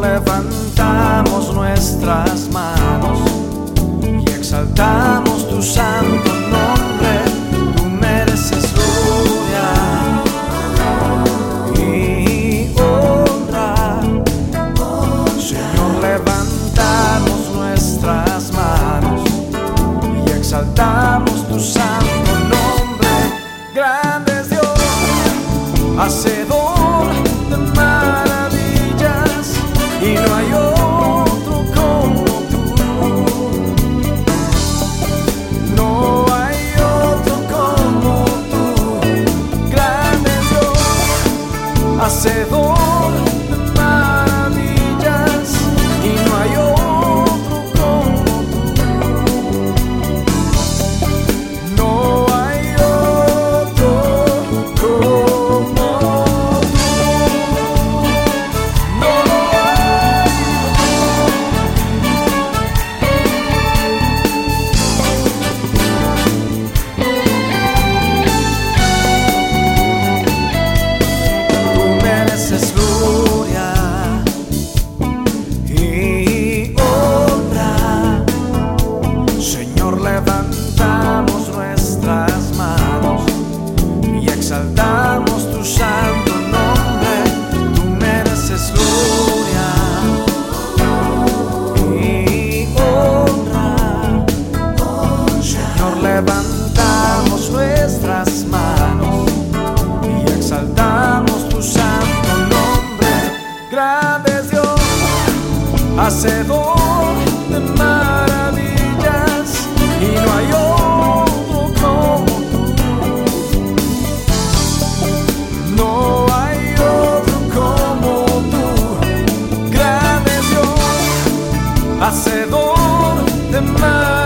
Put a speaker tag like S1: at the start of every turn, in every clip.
S1: levantamos nuestras manos y exaltamos tu santo nombre. Tú mereces gloria y honra. Señor, levantamos nuestras manos y exaltamos tu santo nombre. Grande es Dios. Hace hacedor de maravillas y no hay otro como tú. No hay otro como tú, grande Dios, hacedor de maravillas.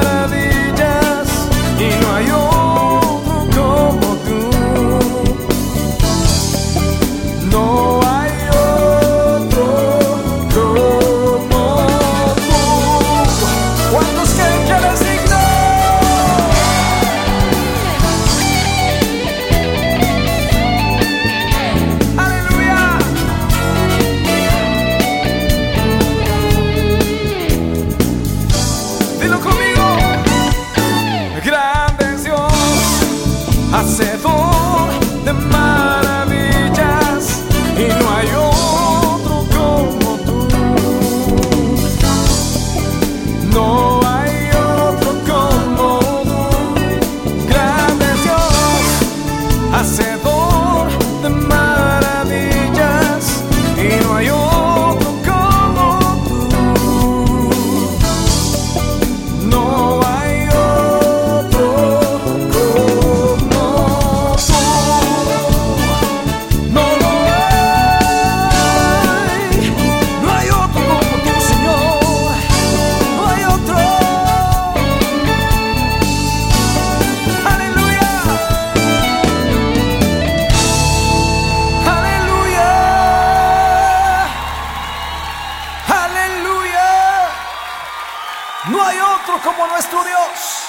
S1: como nuestro Dios.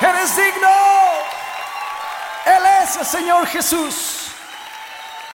S1: Eres digno. Él es el Señor Jesús.